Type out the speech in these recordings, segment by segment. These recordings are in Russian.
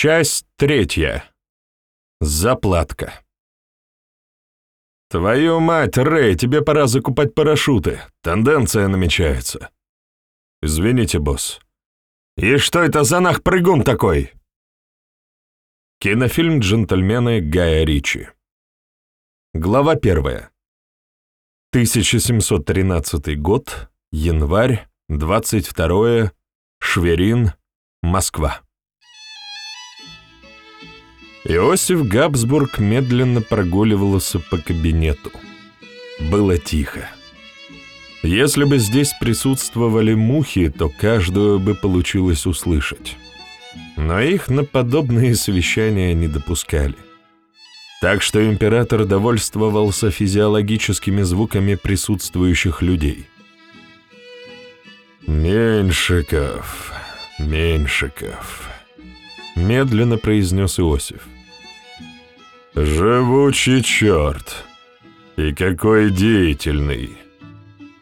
Часть третья. Заплатка. «Твою мать, Рэй, тебе пора закупать парашюты. Тенденция намечается». «Извините, босс». «И что это за нах-прыгун такой?» Кинофильм «Джентльмены» Гая Ричи. Глава первая. 1713 год, январь, 22 Шверин, Москва. Иосиф Габсбург медленно прогуливался по кабинету. Было тихо. Если бы здесь присутствовали мухи, то каждую бы получилось услышать. Но их на подобные совещания не допускали. Так что император довольствовался физиологическими звуками присутствующих людей. «Меньшиков, Меньшиков», — медленно произнес Иосиф. «Живучий черт! И какой деятельный!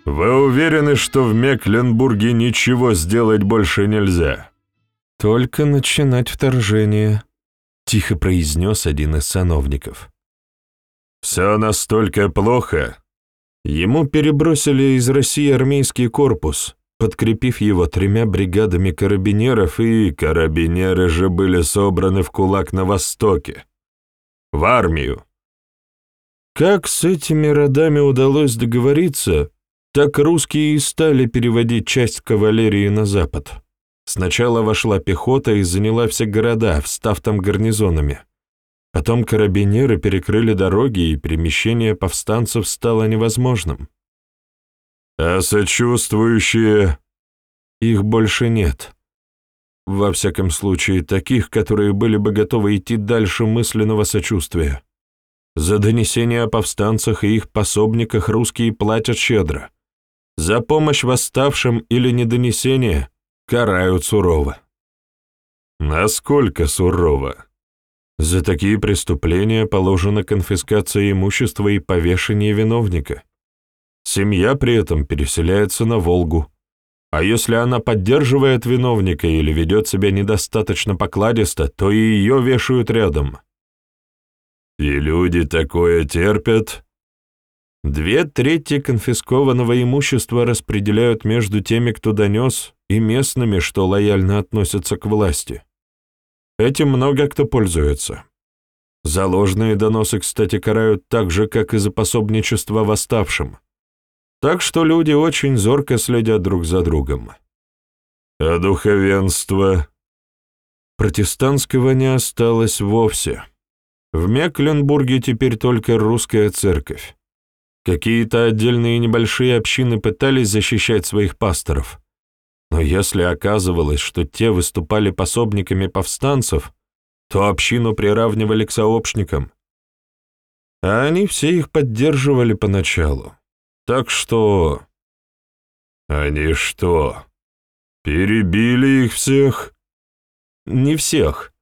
Вы уверены, что в Мекленбурге ничего сделать больше нельзя?» «Только начинать вторжение», — тихо произнес один из сановников. «Все настолько плохо. Ему перебросили из России армейский корпус, подкрепив его тремя бригадами карабинеров, и карабинеры же были собраны в кулак на Востоке в армию. Как с этими родами удалось договориться, так русские и стали переводить часть кавалерии на запад. Сначала вошла пехота и заняла все города, встав там гарнизонами. Потом карабинеры перекрыли дороги, и перемещение повстанцев стало невозможным. А сочувствующие... Их больше нет. Во всяком случае, таких, которые были бы готовы идти дальше мысленного сочувствия. За донесения о повстанцах и их пособниках русские платят щедро. За помощь восставшим или недонесение карают сурово. Насколько сурово? За такие преступления положена конфискация имущества и повешение виновника. Семья при этом переселяется на Волгу. А если она поддерживает виновника или ведет себя недостаточно покладисто, то и ее вешают рядом. И люди такое терпят. Две трети конфискованного имущества распределяют между теми, кто донес, и местными, что лояльно относятся к власти. Этим много кто пользуется. За ложные доносы, кстати, карают так же, как и за пособничество восставшим. Так что люди очень зорко следят друг за другом. А духовенство? Протестантского не осталось вовсе. В Мекленбурге теперь только русская церковь. Какие-то отдельные небольшие общины пытались защищать своих пасторов. Но если оказывалось, что те выступали пособниками повстанцев, то общину приравнивали к сообщникам. А они все их поддерживали поначалу. Так что... Они что, перебили их всех? Не всех.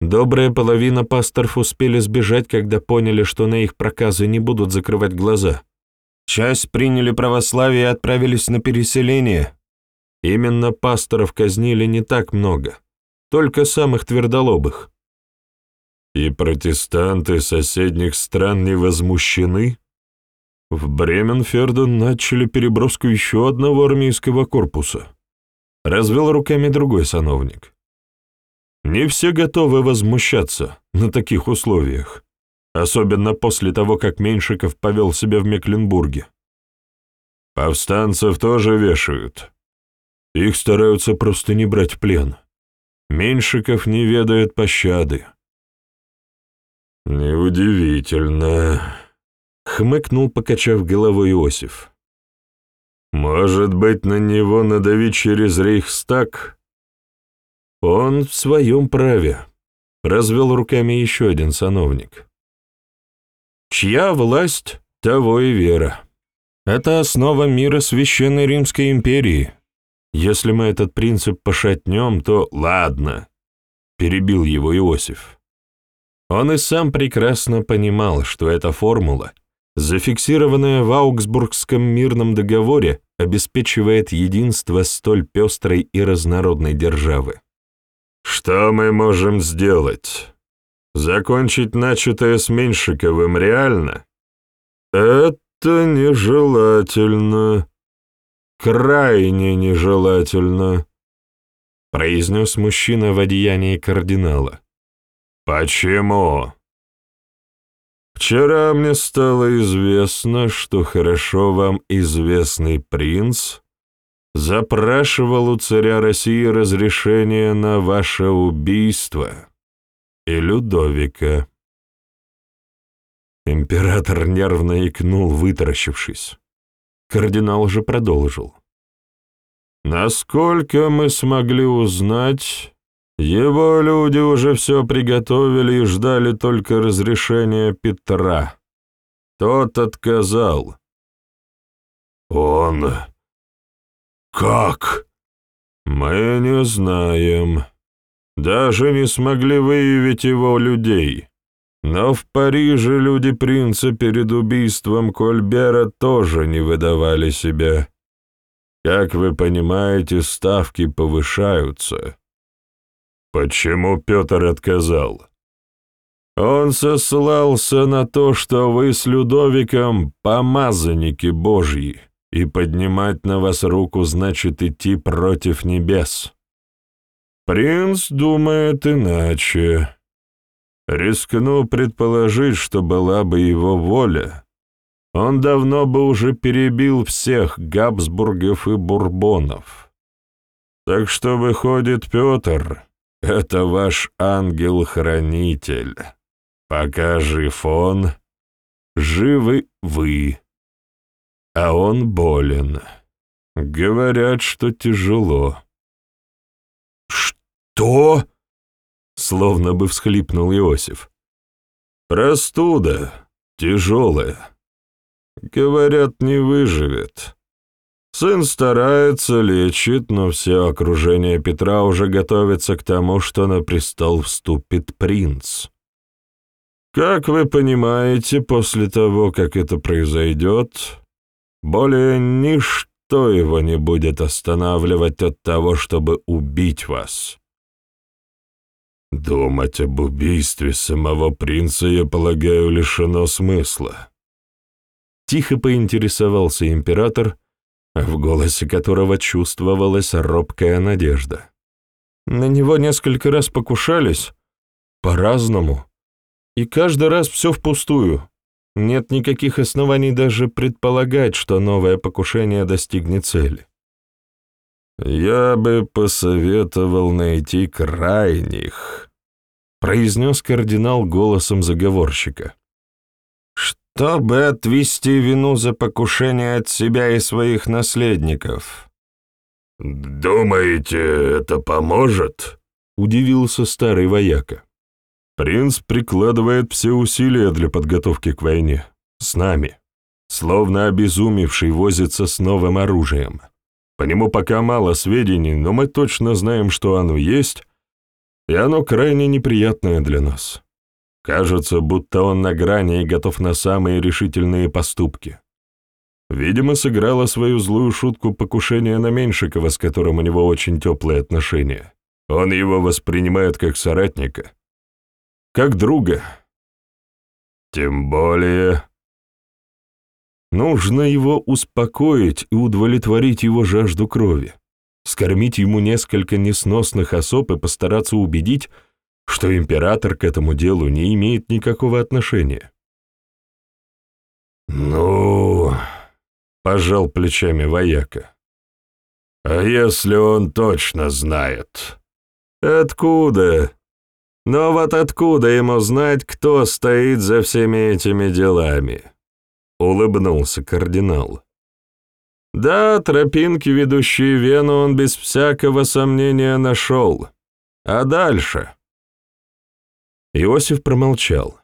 Добрая половина пасторов успели сбежать, когда поняли, что на их проказы не будут закрывать глаза. Часть приняли православие и отправились на переселение. Именно пасторов казнили не так много, только самых твердолобых. И протестанты соседних стран не возмущены? В Бременферден начали переброску еще одного армейского корпуса. Развел руками другой сановник. Не все готовы возмущаться на таких условиях, особенно после того, как Меньшиков повел себя в Мекленбурге. Повстанцев тоже вешают. Их стараются просто не брать в плен. Меньшиков не ведает пощады. Неудивительно хмыкнул, покачав головой Иосиф. «Может быть, на него надавить через Рейхстаг?» «Он в своем праве», — развел руками еще один сановник. «Чья власть, того и вера. Это основа мира Священной Римской империи. Если мы этот принцип пошатнем, то ладно», — перебил его Иосиф. Он и сам прекрасно понимал, что эта формула — зафиксированная в Аугсбургском мирном договоре, обеспечивает единство столь пестрой и разнородной державы. Что мы можем сделать? Закончить начатое с Меньшиковым реально? Это нежелательно. Крайне нежелательно, произнес мужчина в одеянии кардинала. Почему? Вчера мне стало известно, что хорошо вам известный принц запрашивал у царя России разрешение на ваше убийство и Людовика. Император нервно икнул, вытаращившись. Кардинал же продолжил. Насколько мы смогли узнать, его люди уже все приготовили и ждали только разрешения Петра. Тот отказал. Он... Как? Мы не знаем. Даже не смогли выявить его людей. Но в Париже люди принца перед убийством Кольбера тоже не выдавали себя. Как вы понимаете, ставки повышаются. Почему Петр отказал? Он сослался на то, что вы с Людовиком помазанники Божьи, и поднимать на вас руку значит идти против небес. Принц думает иначе. Рискну предположить, что была бы его воля. Он давно бы уже перебил всех Габсбургов и Бурбонов. Так что, выходит, Петр — это ваш ангел-хранитель. Пока жив он, живы вы. А он болен. Говорят, что тяжело. «Что?» — словно бы всхлипнул Иосиф. «Простуда. Тяжелая. Говорят, не выживет. Сын старается, лечит, но все окружение Петра уже готовится к тому, что на престол вступит принц. Как вы понимаете, после того, как это произойдет, более ничто его не будет останавливать от того, чтобы убить вас». Думать об убийстве самого принца, я полагаю, лишено смысла. Тихо поинтересовался император, в голосе которого чувствовалась робкая надежда. На него несколько раз покушались, по-разному, и каждый раз все впустую. Нет никаких оснований даже предполагать, что новое покушение достигнет цели. «Я бы посоветовал найти крайних», — произнес кардинал голосом заговорщика. «Чтобы отвести вину за покушение от себя и своих наследников». «Думаете, это поможет?» — удивился старый вояка. «Принц прикладывает все усилия для подготовки к войне. С нами. Словно обезумевший возится с новым оружием». По нему пока мало сведений, но мы точно знаем, что оно есть, и оно крайне неприятное для нас. Кажется, будто он на грани и готов на самые решительные поступки. Видимо, сыграла свою злую шутку покушение на Меньшикова, с которым у него очень теплые отношения. Он его воспринимает как соратника, как друга. Тем более, Нужно его успокоить и удовлетворить его жажду крови, скормить ему несколько несносных особ и постараться убедить, что император к этому делу не имеет никакого отношения. «Ну...» — пожал плечами вояка. «А если он точно знает?» «Откуда?» «Но вот откуда ему знать, кто стоит за всеми этими делами?» — улыбнулся кардинал. «Да, тропинки, ведущие Вену, он без всякого сомнения нашел. А дальше?» Иосиф промолчал.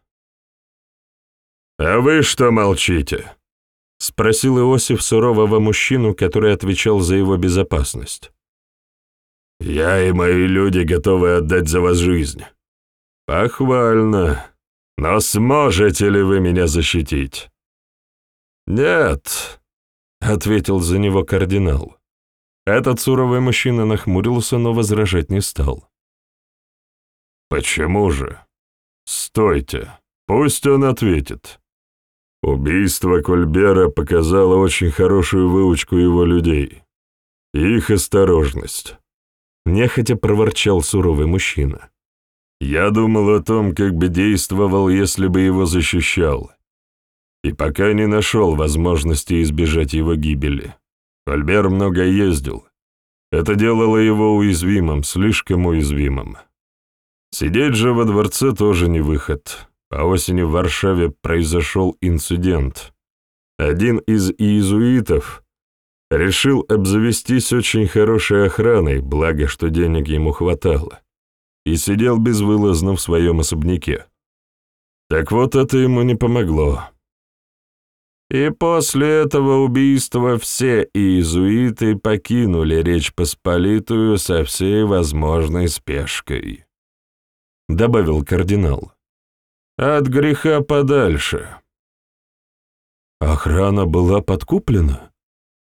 «А вы что молчите?» — спросил Иосиф сурового мужчину, который отвечал за его безопасность. «Я и мои люди готовы отдать за вас жизнь». «Похвально. Но сможете ли вы меня защитить?» «Нет», — ответил за него кардинал. Этот суровый мужчина нахмурился, но возражать не стал. Почему же? Стойте, пусть он ответит. Убийство Кольбера показало очень хорошую выучку его людей. Их осторожность. Нехотя проворчал суровый мужчина. Я думал о том, как бы действовал, если бы его защищал. И пока не нашел возможности избежать его гибели. Кольбер много ездил. Это делало его уязвимым, слишком уязвимым. Сидеть же во дворце тоже не выход. По осени в Варшаве произошел инцидент. Один из иезуитов решил обзавестись очень хорошей охраной, благо, что денег ему хватало, и сидел безвылазно в своем особняке. Так вот, это ему не помогло. И после этого убийства все иезуиты покинули Речь Посполитую со всей возможной спешкой. Добавил кардинал. От греха подальше. Охрана была подкуплена?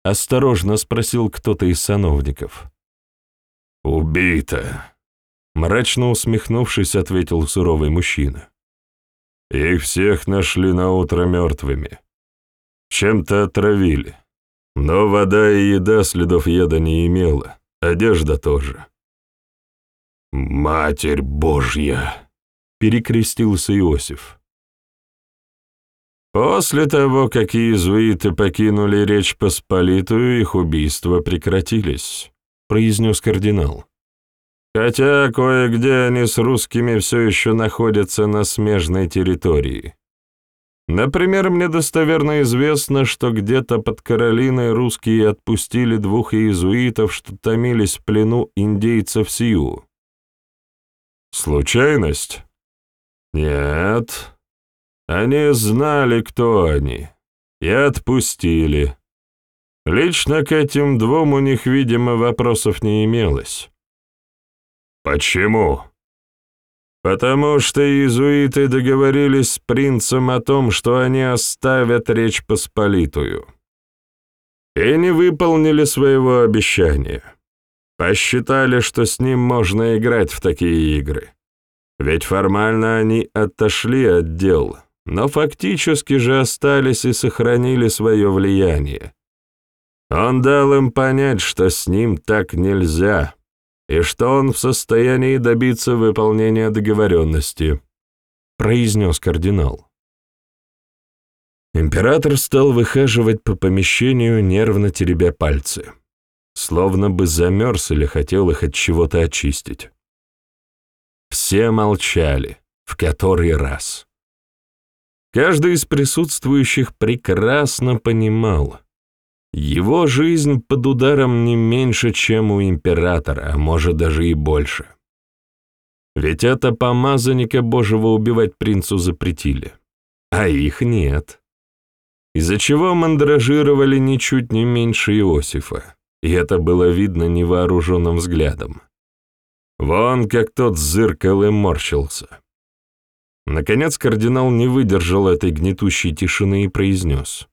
Осторожно спросил кто-то из сановников. «Убита», — мрачно усмехнувшись, ответил суровый мужчина. «Их всех нашли на утро мертвыми. Чем-то отравили. Но вода и еда следов яда не имела, одежда тоже. «Матерь Божья!» — перекрестился Иосиф. После того, как иезуиты покинули Речь Посполитую, их убийства прекратились, произнес кардинал. Хотя кое-где они с русскими все еще находятся на смежной территории. Например, мне достоверно известно, что где-то под Каролиной русские отпустили двух иезуитов, что томились в плену индейцев Сиу. Случайность? Нет. Они знали, кто они, и отпустили. Лично к этим двум у них, видимо, вопросов не имелось. Почему? Потому что иезуиты договорились с принцем о том, что они оставят Речь Посполитую. И не выполнили своего обещания. Посчитали, что с ним можно играть в такие игры. Ведь формально они отошли от дел, но фактически же остались и сохранили свое влияние. Он дал им понять, что с ним так нельзя и что он в состоянии добиться выполнения договоренности», — произнес кардинал. Император стал выхаживать по помещению, нервно теребя пальцы, словно бы замерз или хотел их от чего-то очистить. Все молчали, в который раз. Каждый из присутствующих прекрасно понимал, его жизнь под ударом не меньше, чем у императора, а может даже и больше. Ведь это помазанника Божьего убивать принцу запретили, а их нет. Из-за чего мандражировали ничуть не меньше Иосифа, и это было видно невооруженным взглядом. Вон как тот зыркал и морщился. Наконец кардинал не выдержал этой гнетущей тишины и произнес.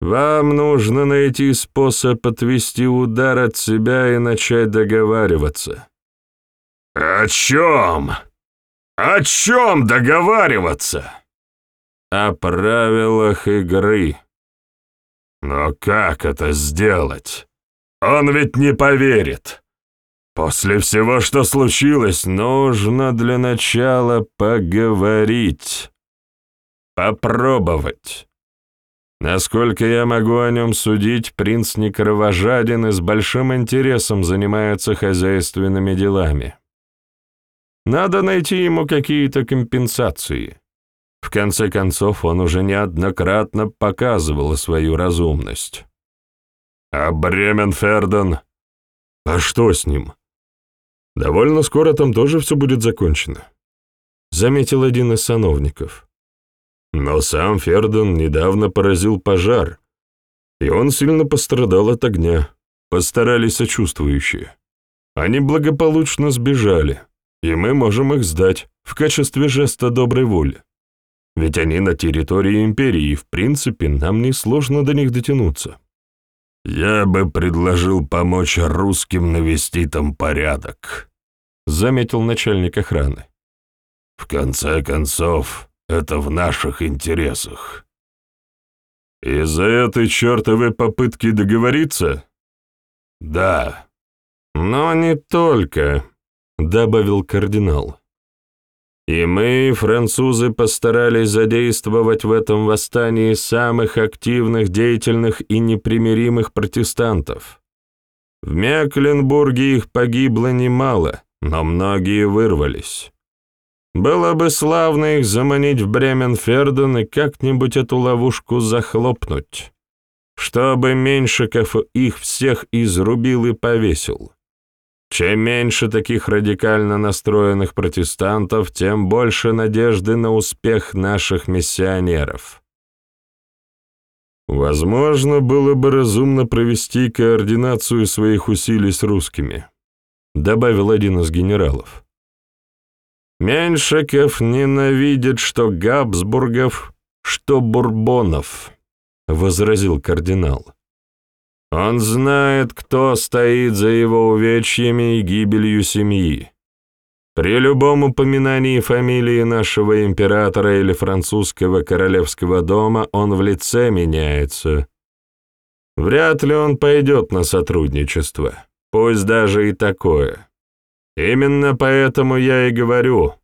Вам нужно найти способ отвести удар от себя и начать договариваться». «О чем? О чем договариваться?» «О правилах игры». «Но как это сделать? Он ведь не поверит. После всего, что случилось, нужно для начала поговорить. Попробовать». Насколько я могу о нем судить, принц не кровожаден и с большим интересом занимается хозяйственными делами. Надо найти ему какие-то компенсации. В конце концов, он уже неоднократно показывал свою разумность. А Бременферден? А что с ним? Довольно скоро там тоже все будет закончено, заметил один из сановников. Но сам Ферден недавно поразил пожар, и он сильно пострадал от огня, постарались сочувствующие. Они благополучно сбежали, и мы можем их сдать в качестве жеста доброй воли. Ведь они на территории империи, и в принципе нам несложно до них дотянуться. Я бы предложил помочь русским навести там порядок, заметил начальник охраны. В конце концов, это в наших интересах. Из-за этой чертовой попытки договориться? Да. Но не только, добавил кардинал. И мы, французы, постарались задействовать в этом восстании самых активных, деятельных и непримиримых протестантов. В Мекленбурге их погибло немало, но многие вырвались. Было бы славно их заманить в Бременферден и как-нибудь эту ловушку захлопнуть, чтобы Меньшиков их всех изрубил и повесил. Чем меньше таких радикально настроенных протестантов, тем больше надежды на успех наших миссионеров. Возможно, было бы разумно провести координацию своих усилий с русскими, добавил один из генералов. Меньшиков ненавидит что Габсбургов, что Бурбонов, возразил кардинал. Он знает, кто стоит за его увечьями и гибелью семьи. При любом упоминании фамилии нашего императора или французского королевского дома он в лице меняется. Вряд ли он пойдет на сотрудничество, пусть даже и такое. Именно поэтому я и говорю,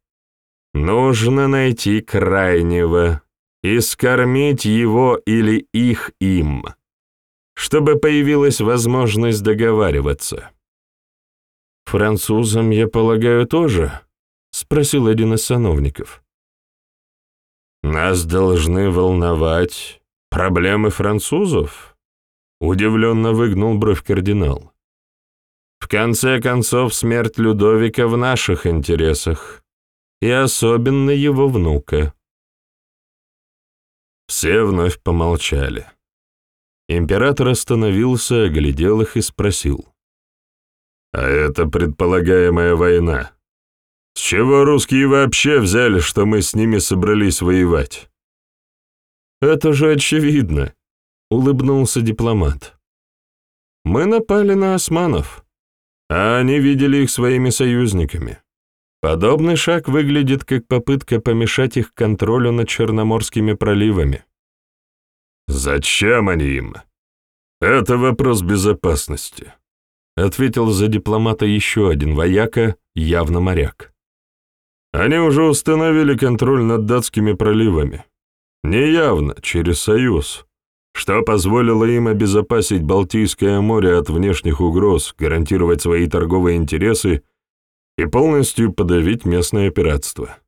нужно найти крайнего и скормить его или их им чтобы появилась возможность договариваться. «Французам, я полагаю, тоже?» — спросил один из сановников. «Нас должны волновать проблемы французов?» — удивленно выгнул бровь кардинал. «В конце концов, смерть Людовика в наших интересах, и особенно его внука». Все вновь помолчали. Император остановился, оглядел их и спросил. «А это предполагаемая война. С чего русские вообще взяли, что мы с ними собрались воевать?» «Это же очевидно», — улыбнулся дипломат. «Мы напали на османов, а они видели их своими союзниками. Подобный шаг выглядит как попытка помешать их контролю над Черноморскими проливами. «Зачем они им? Это вопрос безопасности», — ответил за дипломата еще один вояка, явно моряк. «Они уже установили контроль над датскими проливами. Неявно, через Союз, что позволило им обезопасить Балтийское море от внешних угроз, гарантировать свои торговые интересы и полностью подавить местное пиратство».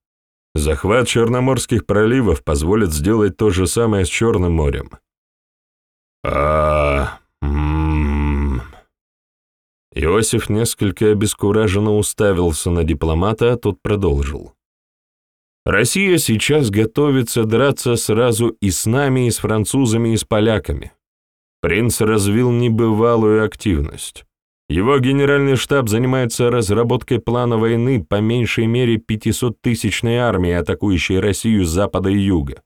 Захват Черноморских проливов позволит сделать то же самое с Черным морем. А, м Иосиф несколько обескураженно уставился на дипломата, а тот продолжил. Россия сейчас готовится драться сразу и с нами, и с французами, и с поляками. Принц развил небывалую активность. Его генеральный штаб занимается разработкой плана войны по меньшей мере 500-тысячной армии, атакующей Россию с запада и юга.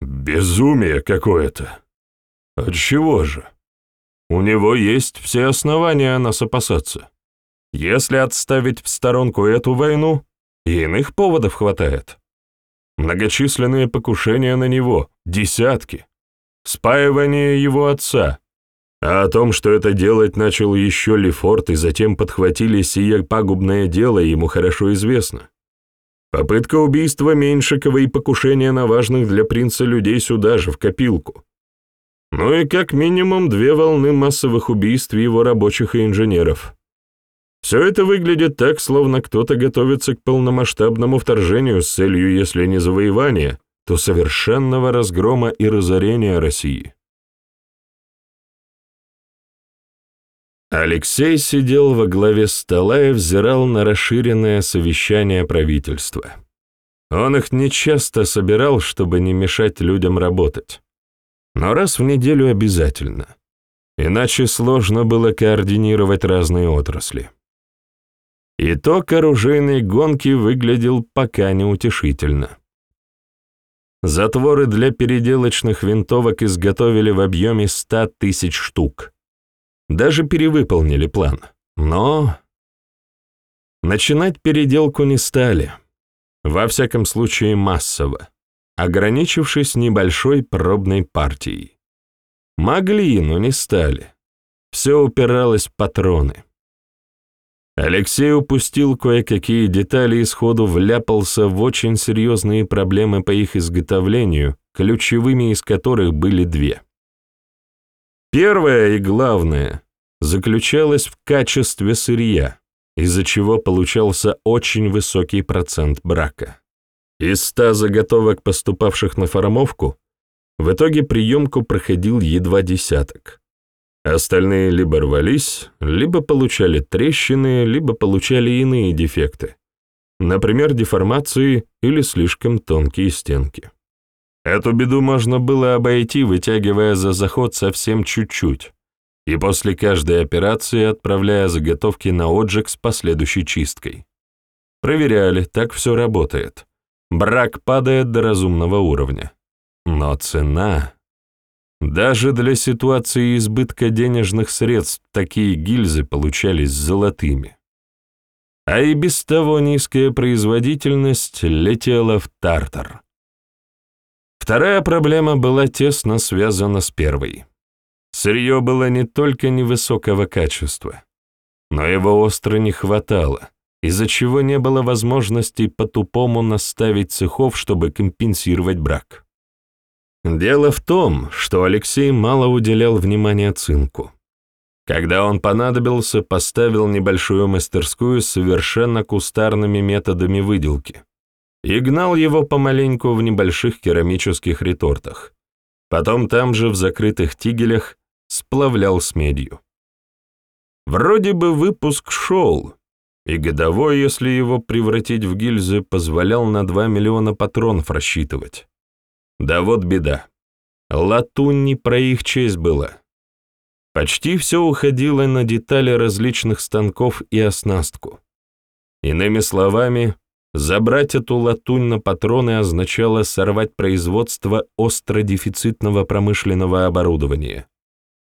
Безумие какое-то. Отчего же? У него есть все основания нас опасаться. Если отставить в сторонку эту войну, и иных поводов хватает. Многочисленные покушения на него, десятки. Спаивание его отца, а о том, что это делать начал еще Лефорт и затем подхватили сие пагубное дело, ему хорошо известно. Попытка убийства Меньшикова и покушение на важных для принца людей сюда же, в копилку. Ну и как минимум две волны массовых убийств его рабочих и инженеров. Все это выглядит так, словно кто-то готовится к полномасштабному вторжению с целью, если не завоевания, то совершенного разгрома и разорения России. Алексей сидел во главе стола и взирал на расширенное совещание правительства. Он их нечасто собирал, чтобы не мешать людям работать. Но раз в неделю обязательно. Иначе сложно было координировать разные отрасли. Итог оружейной гонки выглядел пока неутешительно. Затворы для переделочных винтовок изготовили в объеме 100 тысяч штук. Даже перевыполнили план. Но... Начинать переделку не стали, во всяком случае массово, ограничившись небольшой пробной партией. Могли, но не стали. Все упиралось в патроны. Алексей упустил кое-какие детали и сходу вляпался в очень серьезные проблемы по их изготовлению, ключевыми из которых были две. Первое и главное заключалось в качестве сырья, из-за чего получался очень высокий процент брака. Из ста заготовок, поступавших на формовку, в итоге приемку проходил едва десяток. Остальные либо рвались, либо получали трещины, либо получали иные дефекты, например, деформации или слишком тонкие стенки. Эту беду можно было обойти, вытягивая за заход совсем чуть-чуть, и после каждой операции отправляя заготовки на отжиг с последующей чисткой. Проверяли, так все работает. Брак падает до разумного уровня. Но цена... Даже для ситуации избытка денежных средств такие гильзы получались золотыми. А и без того низкая производительность летела в тартар. Вторая проблема была тесно связана с первой. Сырье было не только невысокого качества, но его остро не хватало, из-за чего не было возможности по-тупому наставить цехов, чтобы компенсировать брак. Дело в том, что Алексей мало уделял внимания цинку. Когда он понадобился, поставил небольшую мастерскую с совершенно кустарными методами выделки и гнал его помаленьку в небольших керамических ретортах. Потом там же, в закрытых тигелях, сплавлял с медью. Вроде бы выпуск шел, и годовой, если его превратить в гильзы, позволял на 2 миллиона патронов рассчитывать. Да вот беда. Латунь не про их честь была. Почти все уходило на детали различных станков и оснастку. Иными словами, Забрать эту латунь на патроны означало сорвать производство остродефицитного промышленного оборудования.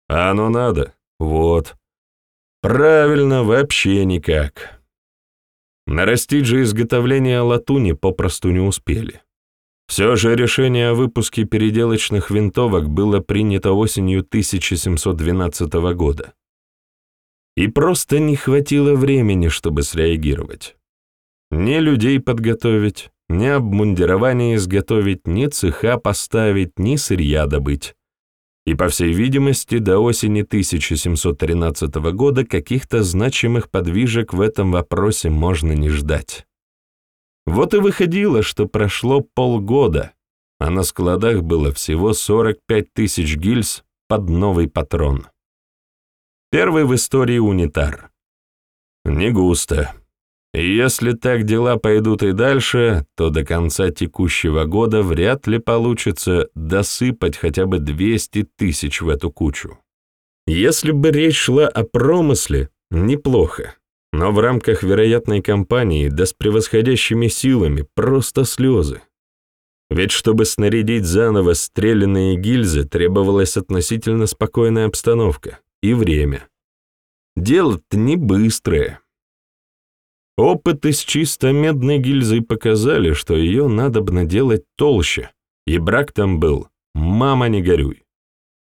А оно надо? Вот. Правильно, вообще никак. Нарастить же изготовление латуни попросту не успели. Все же решение о выпуске переделочных винтовок было принято осенью 1712 года. И просто не хватило времени, чтобы среагировать. Ни людей подготовить, ни обмундирование изготовить, ни цеха поставить, ни сырья добыть. И, по всей видимости, до осени 1713 года каких-то значимых подвижек в этом вопросе можно не ждать. Вот и выходило, что прошло полгода, а на складах было всего 45 тысяч гильз под новый патрон. Первый в истории унитар. Не густо. Если так дела пойдут и дальше, то до конца текущего года вряд ли получится досыпать хотя бы 200 тысяч в эту кучу. Если бы речь шла о промысле, неплохо. Но в рамках вероятной кампании, да с превосходящими силами, просто слезы. Ведь чтобы снарядить заново стрелянные гильзы, требовалась относительно спокойная обстановка и время. Дело-то не быстрое. Опыты с чисто медной гильзой показали, что ее надо бы наделать толще, и брак там был «мама, не горюй».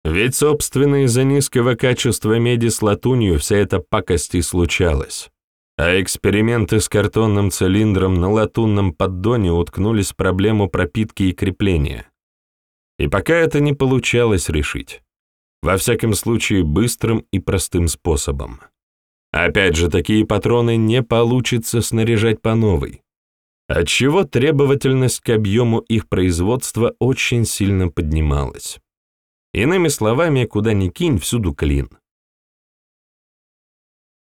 Ведь, собственно, из-за низкого качества меди с латунью вся эта пакость и случалась. А эксперименты с картонным цилиндром на латунном поддоне уткнулись в проблему пропитки и крепления. И пока это не получалось решить. Во всяком случае, быстрым и простым способом. Опять же, такие патроны не получится снаряжать по новой, отчего требовательность к объему их производства очень сильно поднималась. Иными словами, куда ни кинь, всюду клин.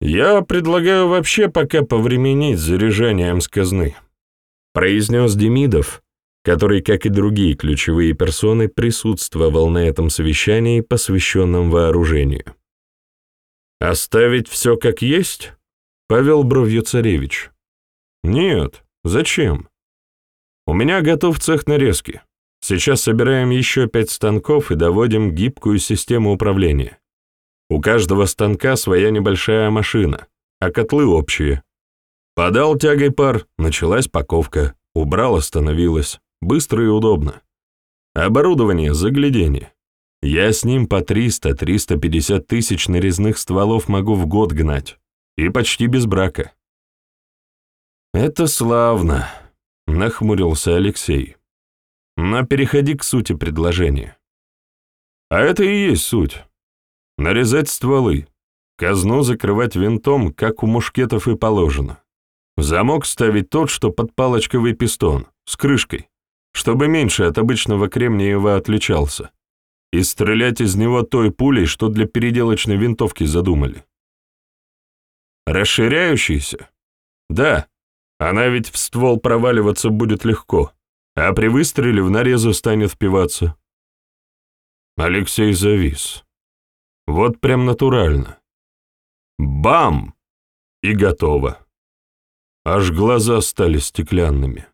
«Я предлагаю вообще пока повременить с заряжанием с казны», произнес Демидов, который, как и другие ключевые персоны, присутствовал на этом совещании, посвященном вооружению. «Оставить все как есть?» — повел бровью царевич. «Нет, зачем? У меня готов цех нарезки. Сейчас собираем еще пять станков и доводим гибкую систему управления. У каждого станка своя небольшая машина, а котлы общие. Подал тягой пар, началась паковка. Убрал, остановилась. Быстро и удобно. Оборудование, загляденье. Я с ним по 300-350 тысяч нарезных стволов могу в год гнать. И почти без брака. «Это славно», — нахмурился Алексей. «Но переходи к сути предложения». «А это и есть суть. Нарезать стволы, казну закрывать винтом, как у мушкетов и положено. Замок ставить тот, что под палочковый пистон, с крышкой, чтобы меньше от обычного кремниевого отличался, и стрелять из него той пулей, что для переделочной винтовки задумали. Расширяющийся? Да, она ведь в ствол проваливаться будет легко, а при выстреле в нарезу станет впиваться. Алексей завис. Вот прям натурально. Бам! И готово. Аж глаза стали стеклянными.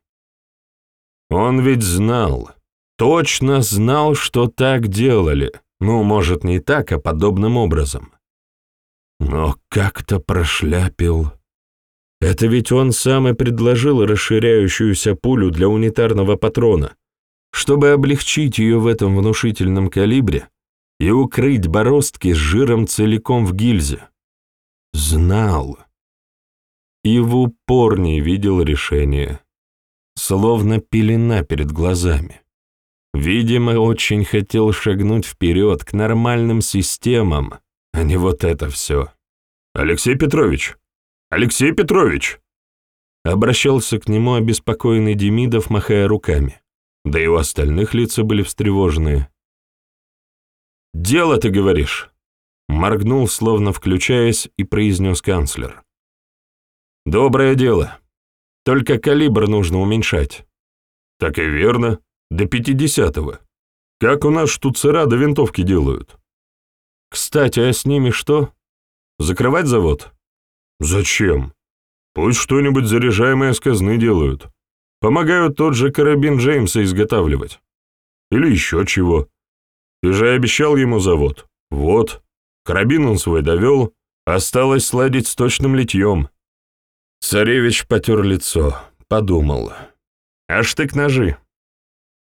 Он ведь знал, точно знал, что так делали. Ну, может, не так, а подобным образом. Но как-то прошляпил. Это ведь он сам и предложил расширяющуюся пулю для унитарного патрона, чтобы облегчить ее в этом внушительном калибре и укрыть бороздки с жиром целиком в гильзе. Знал. И в упор не видел решения. Словно пелена перед глазами. Видимо, очень хотел шагнуть вперед к нормальным системам, а не вот это все. «Алексей Петрович, «Алексей Петрович!» Обращался к нему обеспокоенный Демидов, махая руками. Да и у остальных лица были встревоженные. «Дело, ты говоришь!» Моргнул, словно включаясь, и произнес канцлер. «Доброе дело. Только калибр нужно уменьшать». «Так и верно. До пятидесятого. Как у нас штуцера до винтовки делают». «Кстати, а с ними что? Закрывать завод?» Зачем? Пусть что-нибудь заряжаемое с казны делают. Помогают тот же карабин Джеймса изготавливать. Или еще чего. Ты же обещал ему завод. Вот. Карабин он свой довел. Осталось сладить с точным литьем. Царевич потер лицо. Подумал. А штык-ножи?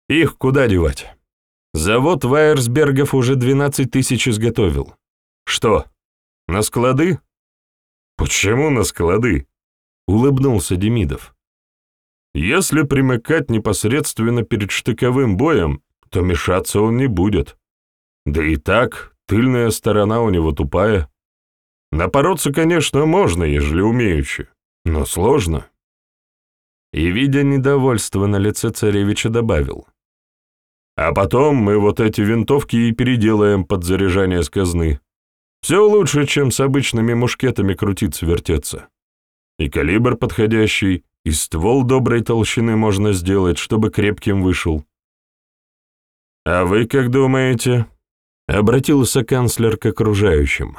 Их куда девать? Завод Вайерсбергов уже 12 тысяч изготовил. Что, на склады? «Почему на склады?» — улыбнулся Демидов. «Если примыкать непосредственно перед штыковым боем, то мешаться он не будет. Да и так, тыльная сторона у него тупая. Напороться, конечно, можно, ежели умеючи, но сложно». И, видя недовольство на лице царевича, добавил. «А потом мы вот эти винтовки и переделаем под заряжание с казны. Все лучше, чем с обычными мушкетами крутиться-вертеться. И калибр подходящий, и ствол доброй толщины можно сделать, чтобы крепким вышел. «А вы как думаете?» — обратился канцлер к окружающим.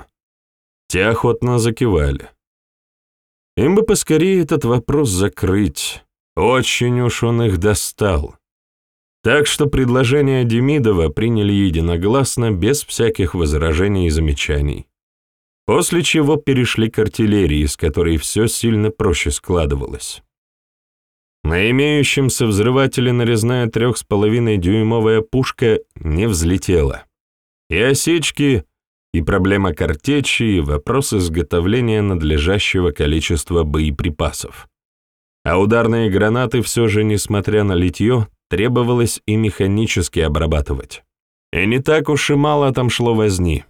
Те охотно закивали. Им бы поскорее этот вопрос закрыть. Очень уж он их достал. Так что предложение Демидова приняли единогласно, без всяких возражений и замечаний. После чего перешли к артиллерии, с которой все сильно проще складывалось. На имеющемся взрывателе нарезная трех с половиной дюймовая пушка не взлетела. И осечки, и проблема картечи, и вопрос изготовления надлежащего количества боеприпасов. А ударные гранаты все же, несмотря на литье, требовалось и механически обрабатывать. И не так уж и мало там шло возни.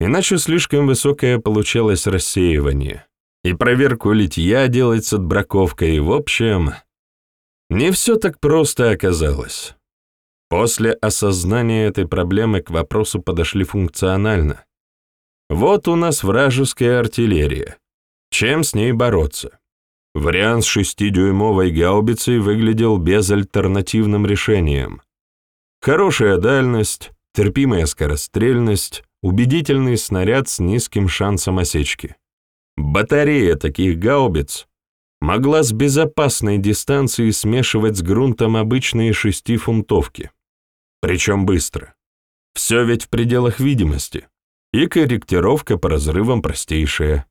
Иначе слишком высокое получалось рассеивание. И проверку литья делать с отбраковкой, в общем, не все так просто оказалось. После осознания этой проблемы к вопросу подошли функционально. Вот у нас вражеская артиллерия. Чем с ней бороться? Вариант с шестидюймовой гаубицей выглядел безальтернативным решением. Хорошая дальность, терпимая скорострельность, убедительный снаряд с низким шансом осечки. Батарея таких гаубиц могла с безопасной дистанции смешивать с грунтом обычные шестифунтовки. Причем быстро. Все ведь в пределах видимости. И корректировка по разрывам простейшая.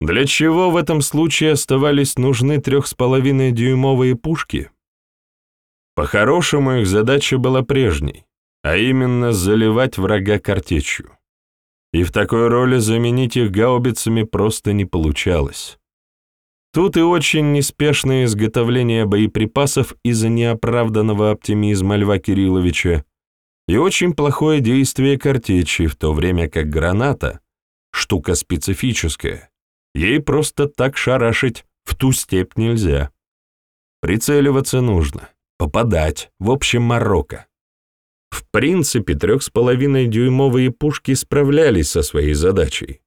Для чего в этом случае оставались нужны трех с половиной дюймовые пушки? По-хорошему их задача была прежней, а именно заливать врага картечью. И в такой роли заменить их гаубицами просто не получалось. Тут и очень неспешное изготовление боеприпасов из-за неоправданного оптимизма Льва Кирилловича и очень плохое действие картечи, в то время как граната — штука специфическая, ей просто так шарашить в ту степь нельзя. Прицеливаться нужно, попадать, в общем, Марокко. В принципе, трех с половиной дюймовые пушки справлялись со своей задачей.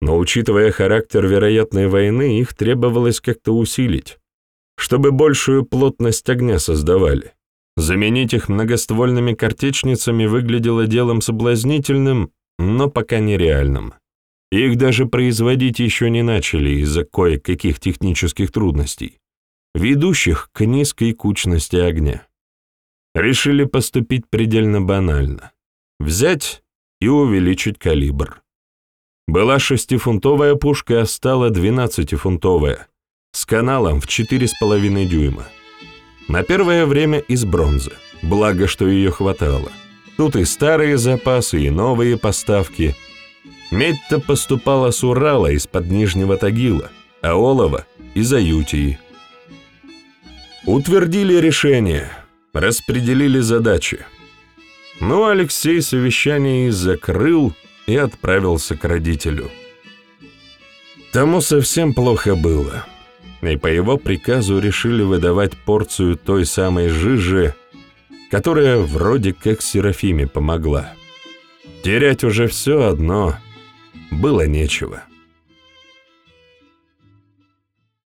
Но учитывая характер вероятной войны, их требовалось как-то усилить, чтобы большую плотность огня создавали. Заменить их многоствольными картечницами выглядело делом соблазнительным, но пока нереальным. Их даже производить еще не начали из-за кое-каких технических трудностей, ведущих к низкой кучности огня решили поступить предельно банально. Взять и увеличить калибр. Была шестифунтовая пушка, а стала двенадцатифунтовая, с каналом в четыре с половиной дюйма. На первое время из бронзы, благо, что ее хватало. Тут и старые запасы, и новые поставки. Медь-то поступала с Урала из-под Нижнего Тагила, а олово — из Аютии. Утвердили решение — распределили задачи. Ну, Алексей совещание закрыл и отправился к родителю. Тому совсем плохо было, и по его приказу решили выдавать порцию той самой жижи, которая вроде как Серафиме помогла. Терять уже все одно было нечего.